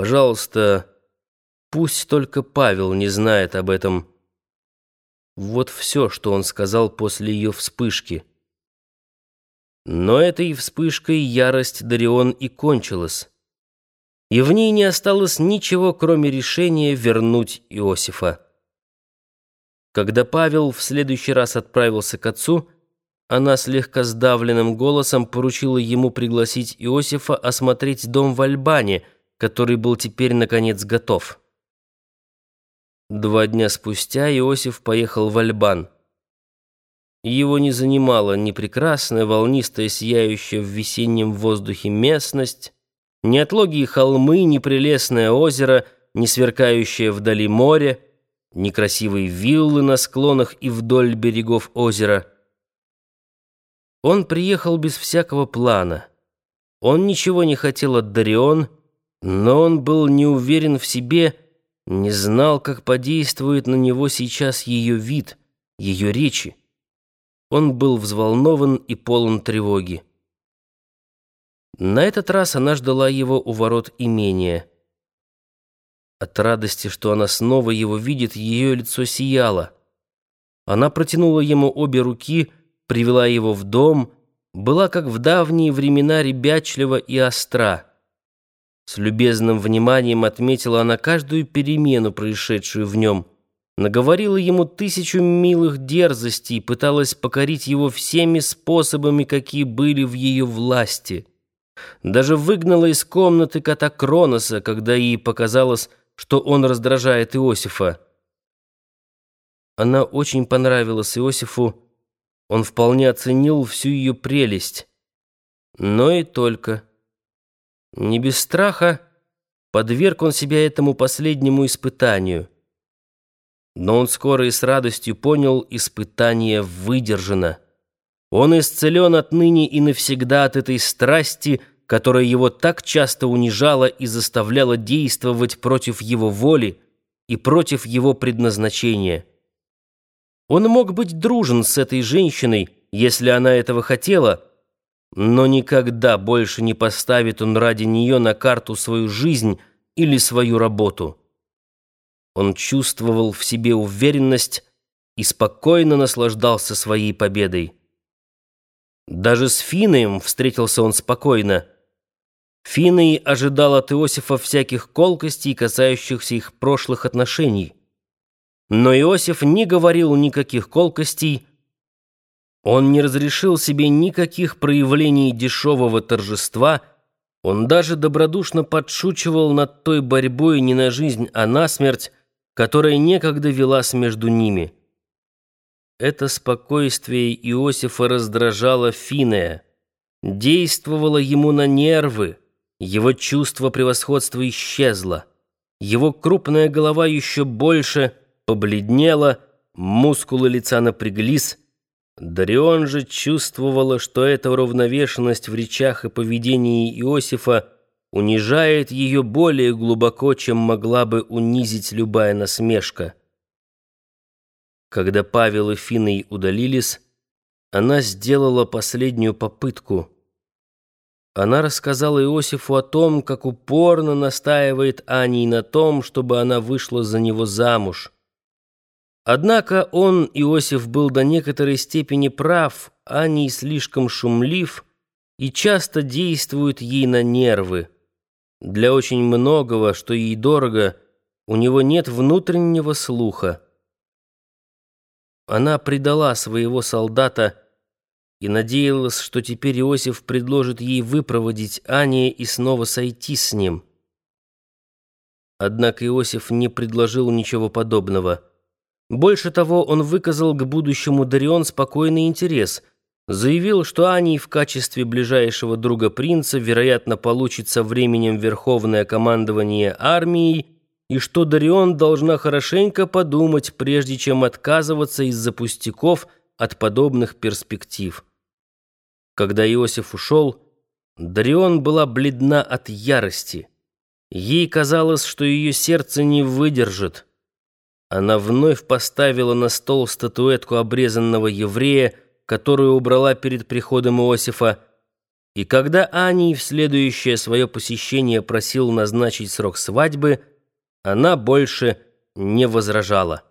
Пожалуйста, пусть только Павел не знает об этом. Вот все, что он сказал после ее вспышки. Но этой вспышкой ярость Дарион и кончилась. И в ней не осталось ничего, кроме решения вернуть Иосифа. Когда Павел в следующий раз отправился к отцу, она слегка сдавленным голосом поручила ему пригласить Иосифа осмотреть дом в Альбане — который был теперь, наконец, готов. Два дня спустя Иосиф поехал в Альбан. Его не занимала ни прекрасная, волнистая, сияющая в весеннем воздухе местность, ни отлогие холмы, ни прелестное озеро, ни сверкающее вдали море, ни красивые виллы на склонах и вдоль берегов озера. Он приехал без всякого плана. Он ничего не хотел от Дарион, но он был не уверен в себе, не знал, как подействует на него сейчас ее вид, ее речи. Он был взволнован и полон тревоги. На этот раз она ждала его у ворот имения. От радости, что она снова его видит, ее лицо сияло. Она протянула ему обе руки, привела его в дом, была, как в давние времена, ребячлива и остра. С любезным вниманием отметила она каждую перемену, происшедшую в нем. Наговорила ему тысячу милых дерзостей, пыталась покорить его всеми способами, какие были в ее власти. Даже выгнала из комнаты кота Кроноса, когда ей показалось, что он раздражает Иосифа. Она очень понравилась Иосифу, он вполне оценил всю ее прелесть. Но и только... Не без страха подверг он себя этому последнему испытанию. Но он скоро и с радостью понял, испытание выдержано. Он исцелен отныне и навсегда от этой страсти, которая его так часто унижала и заставляла действовать против его воли и против его предназначения. Он мог быть дружен с этой женщиной, если она этого хотела — но никогда больше не поставит он ради нее на карту свою жизнь или свою работу. Он чувствовал в себе уверенность и спокойно наслаждался своей победой. Даже с Финоем встретился он спокойно. Финой ожидал от Иосифа всяких колкостей, касающихся их прошлых отношений. Но Иосиф не говорил никаких колкостей, он не разрешил себе никаких проявлений дешевого торжества, он даже добродушно подшучивал над той борьбой не на жизнь, а на смерть, которая некогда велась между ними. Это спокойствие Иосифа раздражало Финея, действовало ему на нервы, его чувство превосходства исчезло, его крупная голова еще больше побледнела, мускулы лица напряглись, Дарион же чувствовала, что эта уравновешенность в речах и поведении Иосифа унижает ее более глубоко, чем могла бы унизить любая насмешка. Когда Павел и Финной удалились, она сделала последнюю попытку. Она рассказала Иосифу о том, как упорно настаивает Аней на том, чтобы она вышла за него замуж. Однако он, Иосиф, был до некоторой степени прав, а не слишком шумлив и часто действует ей на нервы. Для очень многого, что ей дорого, у него нет внутреннего слуха. Она предала своего солдата и надеялась, что теперь Иосиф предложит ей выпроводить Ане и снова сойти с ним. Однако Иосиф не предложил ничего подобного. Больше того, он выказал к будущему Дарион спокойный интерес, заявил, что Ани в качестве ближайшего друга принца, вероятно, получит со временем верховное командование армией, и что Дарион должна хорошенько подумать, прежде чем отказываться из-за пустяков от подобных перспектив. Когда Иосиф ушел, Дарион была бледна от ярости. Ей казалось, что ее сердце не выдержит. Она вновь поставила на стол статуэтку обрезанного еврея, которую убрала перед приходом Иосифа, И когда Ани в следующее свое посещение просил назначить срок свадьбы, она больше не возражала.